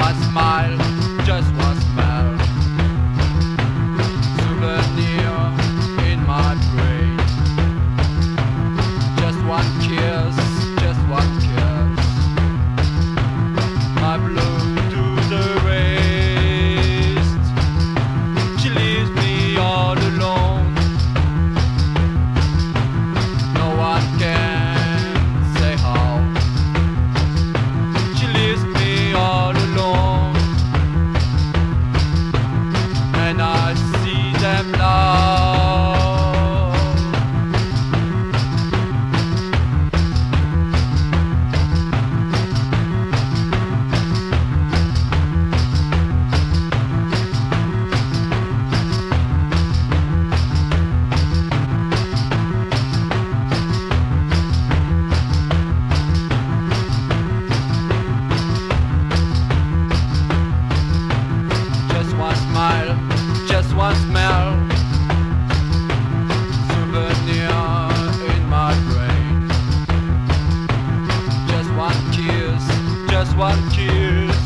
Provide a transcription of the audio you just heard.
one mile. just what you